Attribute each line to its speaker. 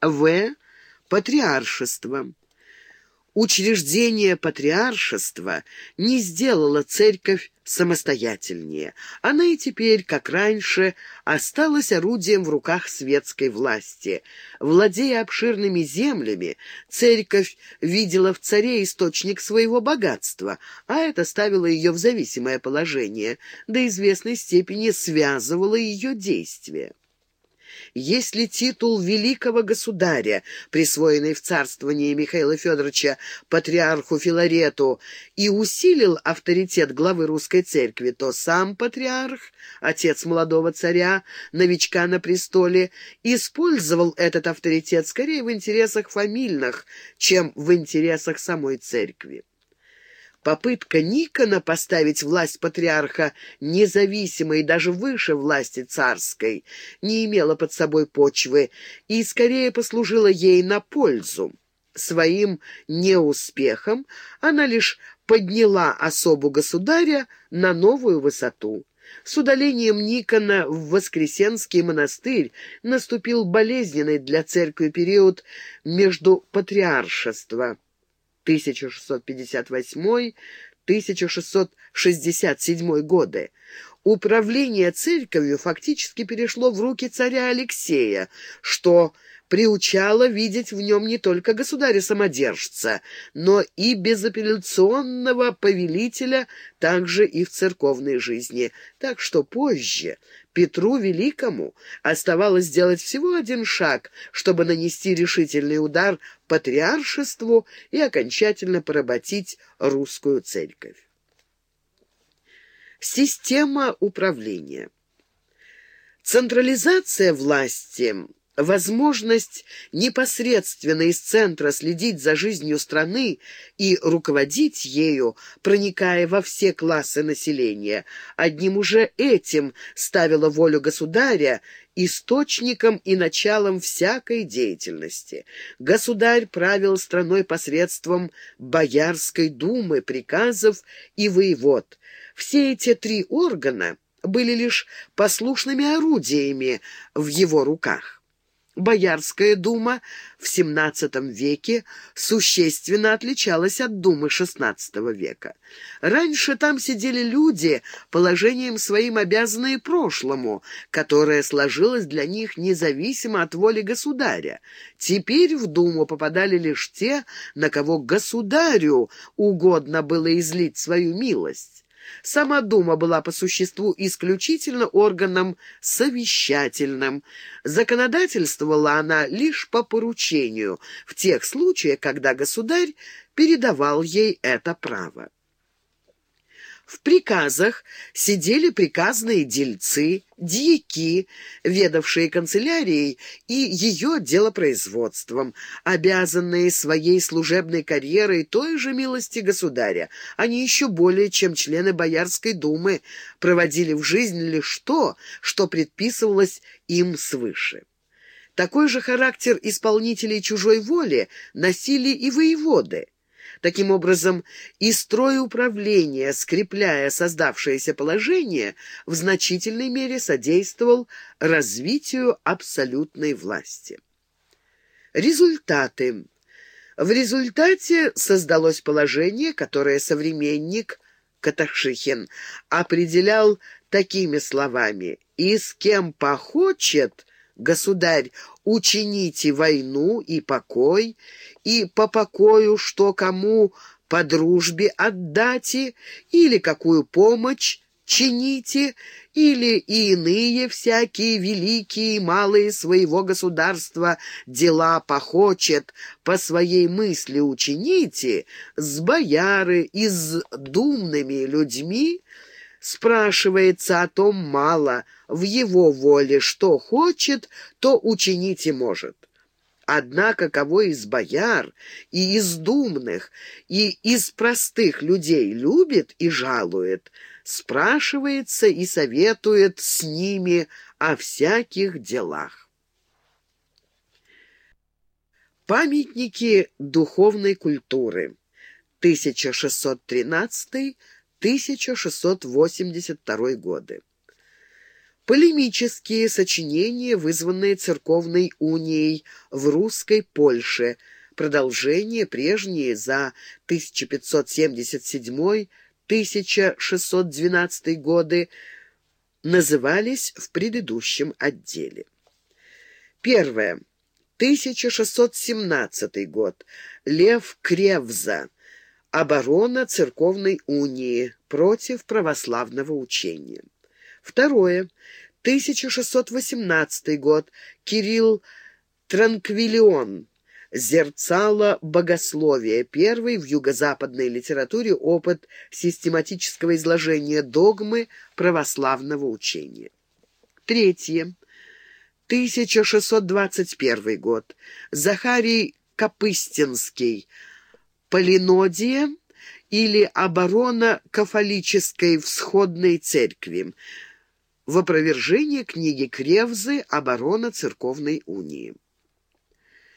Speaker 1: В. Патриаршество. Учреждение патриаршества не сделало церковь самостоятельнее. Она и теперь, как раньше, осталась орудием в руках светской власти. Владея обширными землями, церковь видела в царе источник своего богатства, а это ставило ее в зависимое положение, до известной степени связывало ее действия. Если титул великого государя, присвоенный в царствовании Михаила Федоровича патриарху Филарету, и усилил авторитет главы русской церкви, то сам патриарх, отец молодого царя, новичка на престоле, использовал этот авторитет скорее в интересах фамильных, чем в интересах самой церкви. Попытка Никона поставить власть патриарха независимой даже выше власти царской не имела под собой почвы и скорее послужила ей на пользу. Своим неуспехом она лишь подняла особу государя на новую высоту. С удалением Никона в Воскресенский монастырь наступил болезненный для церкви период между патриаршества 1658-1667 годы. Управление церковью фактически перешло в руки царя Алексея, что приучало видеть в нем не только государя-самодержца, но и безапелляционного повелителя также и в церковной жизни. Так что позже Петру Великому оставалось сделать всего один шаг, чтобы нанести решительный удар патриаршеству и окончательно поработить русскую церковь. Система управления Централизация власти возможность непосредственно из центра следить за жизнью страны и руководить ею, проникая во все классы населения, одним уже этим ставила волю государя источником и началом всякой деятельности. Государь правил страной посредством Боярской думы, приказов и воевод. Все эти три органа были лишь послушными орудиями в его руках. Боярская дума в XVII веке существенно отличалась от думы XVI века. Раньше там сидели люди, положением своим обязанные прошлому, которое сложилось для них независимо от воли государя. Теперь в думу попадали лишь те, на кого государю угодно было излить свою милость. Сама Дума была по существу исключительно органом совещательным. Законодательствовала она лишь по поручению, в тех случаях, когда государь передавал ей это право. В приказах сидели приказные дельцы, дьяки, ведавшие канцелярией и ее делопроизводством, обязанные своей служебной карьерой той же милости государя. Они еще более, чем члены Боярской думы, проводили в жизнь лишь то, что предписывалось им свыше. Такой же характер исполнителей чужой воли носили и воеводы. Таким образом, и строй управления, скрепляя создавшееся положение, в значительной мере содействовал развитию абсолютной власти. Результаты. В результате создалось положение, которое современник Каташихин определял такими словами «И с кем похочет, государь, учините войну и покой, и по покою что кому по дружбе отдате, или какую помощь чините, или и иные всякие великие и малые своего государства дела похочет, по своей мысли учините, с бояры и с думными людьми, спрашивается о том мало, в его воле что хочет, то учинить и может. Однако кого из бояр и из думных, и из простых людей любит и жалует, спрашивается и советует с ними о всяких делах. Памятники духовной культуры 1613 1682 годы. Полемические сочинения, вызванные церковной унией в русской Польше, продолжение прежние за 1577-1612 годы, назывались в предыдущем отделе. Первое. 1617 год. Лев Кревза. Оборона церковной унии против православного учения. Второе. 1618 год. Кирилл Транквилион. Зерцало богословия. Первый в юго-западной литературе опыт систематического изложения догмы православного учения. Третье. 1621 год. Захарий Капыстинский. Полинодия или оборона кафолической всходной церкви в опровержение книги Кревзы «Оборона церковной унии».